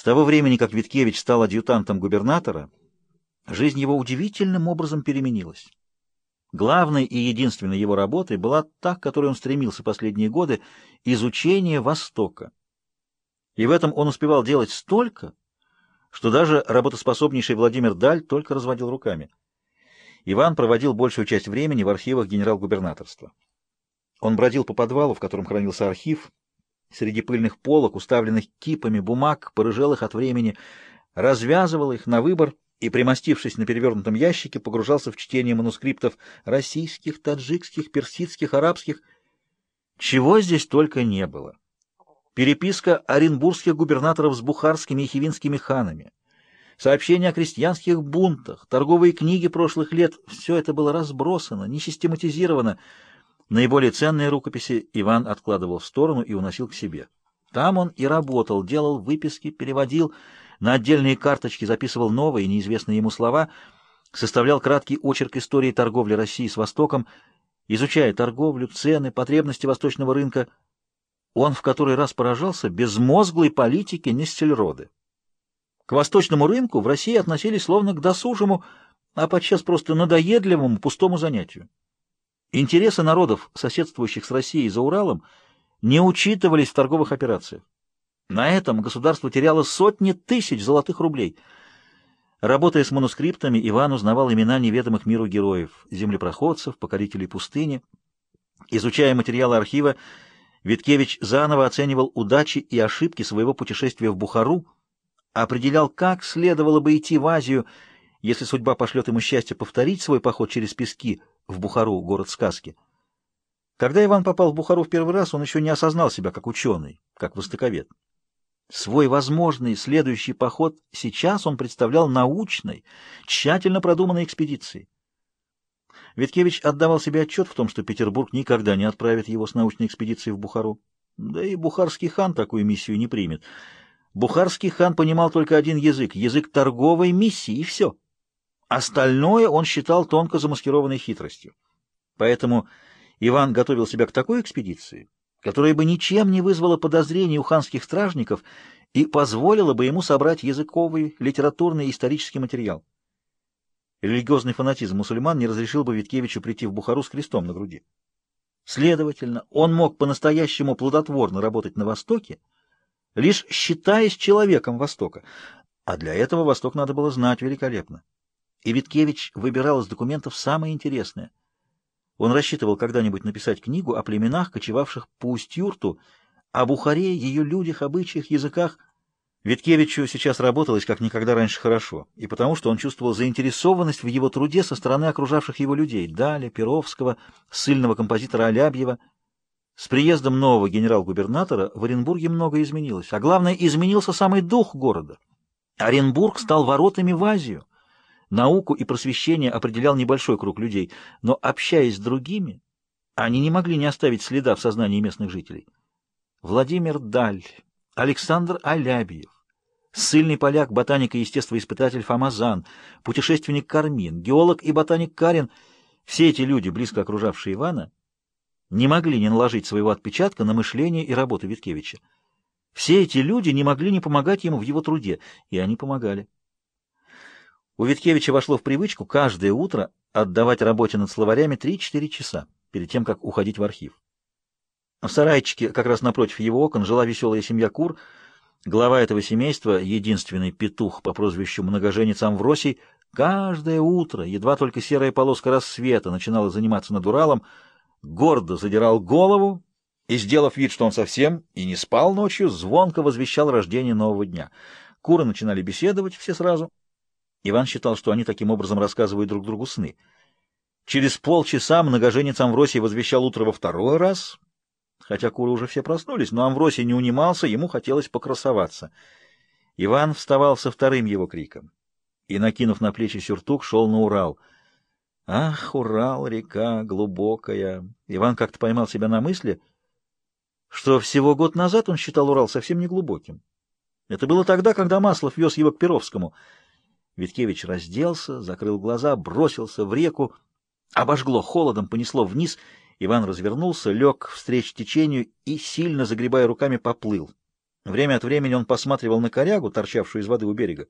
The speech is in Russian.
С того времени, как Виткевич стал адъютантом губернатора, жизнь его удивительным образом переменилась. Главной и единственной его работой была та, к которой он стремился последние годы — изучение Востока. И в этом он успевал делать столько, что даже работоспособнейший Владимир Даль только разводил руками. Иван проводил большую часть времени в архивах генерал-губернаторства. Он бродил по подвалу, в котором хранился архив, среди пыльных полок, уставленных кипами бумаг, порыжелых от времени, развязывал их на выбор и, примостившись на перевернутом ящике, погружался в чтение манускриптов российских, таджикских, персидских, арабских. Чего здесь только не было. Переписка оренбургских губернаторов с бухарскими и хивинскими ханами, сообщения о крестьянских бунтах, торговые книги прошлых лет — все это было разбросано, не систематизировано, Наиболее ценные рукописи Иван откладывал в сторону и уносил к себе. Там он и работал, делал выписки, переводил, на отдельные карточки записывал новые, неизвестные ему слова, составлял краткий очерк истории торговли России с Востоком, изучая торговлю, цены, потребности восточного рынка. Он в который раз поражался безмозглой политике Нестельроды. К восточному рынку в России относились словно к досужему, а подчас просто надоедливому пустому занятию. Интересы народов, соседствующих с Россией за Уралом, не учитывались в торговых операциях. На этом государство теряло сотни тысяч золотых рублей. Работая с манускриптами, Иван узнавал имена неведомых миру героев, землепроходцев, покорителей пустыни. Изучая материалы архива, Виткевич заново оценивал удачи и ошибки своего путешествия в Бухару, определял, как следовало бы идти в Азию, если судьба пошлет ему счастье повторить свой поход через пески в Бухару, город сказки. Когда Иван попал в Бухару в первый раз, он еще не осознал себя как ученый, как востоковед. Свой возможный следующий поход сейчас он представлял научной, тщательно продуманной экспедицией. Виткевич отдавал себе отчет в том, что Петербург никогда не отправит его с научной экспедицией в Бухару. Да и бухарский хан такую миссию не примет. Бухарский хан понимал только один язык — язык торговой миссии, и все. Остальное он считал тонко замаскированной хитростью. Поэтому Иван готовил себя к такой экспедиции, которая бы ничем не вызвала подозрений у ханских стражников и позволила бы ему собрать языковый, литературный и исторический материал. Религиозный фанатизм мусульман не разрешил бы Виткевичу прийти в Бухару с крестом на груди. Следовательно, он мог по-настоящему плодотворно работать на Востоке, лишь считаясь человеком Востока, а для этого Восток надо было знать великолепно. И Виткевич выбирал из документов самое интересное. Он рассчитывал когда-нибудь написать книгу о племенах, кочевавших по Усть-Юрту, о Бухаре, ее людях, обычаях, языках. Виткевичу сейчас работалось как никогда раньше хорошо, и потому что он чувствовал заинтересованность в его труде со стороны окружавших его людей — Даля, Перовского, сильного композитора Алябьева. С приездом нового генерал-губернатора в Оренбурге многое изменилось, а главное, изменился самый дух города. Оренбург стал воротами в Азию. Науку и просвещение определял небольшой круг людей, но, общаясь с другими, они не могли не оставить следа в сознании местных жителей. Владимир Даль, Александр Алябьев, ссыльный поляк, ботаник и естествоиспытатель Фомазан, путешественник Кармин, геолог и ботаник Карин — все эти люди, близко окружавшие Ивана, не могли не наложить своего отпечатка на мышление и работу Виткевича. Все эти люди не могли не помогать ему в его труде, и они помогали. У Виткевича вошло в привычку каждое утро отдавать работе над словарями 3-4 часа перед тем, как уходить в архив. В сарайчике, как раз напротив его окон, жила веселая семья Кур. Глава этого семейства, единственный петух по прозвищу многоженец Амвросий, каждое утро, едва только серая полоска рассвета начинала заниматься над Уралом, гордо задирал голову и, сделав вид, что он совсем и не спал ночью, звонко возвещал рождение нового дня. Куры начинали беседовать все сразу — Иван считал, что они таким образом рассказывают друг другу сны. Через полчаса многоженец Амвросий возвещал утро во второй раз, хотя куры уже все проснулись, но Амвросий не унимался, ему хотелось покрасоваться. Иван вставал со вторым его криком и, накинув на плечи сюртук, шел на Урал. «Ах, Урал, река глубокая!» Иван как-то поймал себя на мысли, что всего год назад он считал Урал совсем неглубоким. Это было тогда, когда Маслов вез его к Перовскому — Виткевич разделся, закрыл глаза, бросился в реку. Обожгло холодом, понесло вниз. Иван развернулся, лег встреч течению и, сильно загребая руками, поплыл. Время от времени он посматривал на корягу, торчавшую из воды у берега.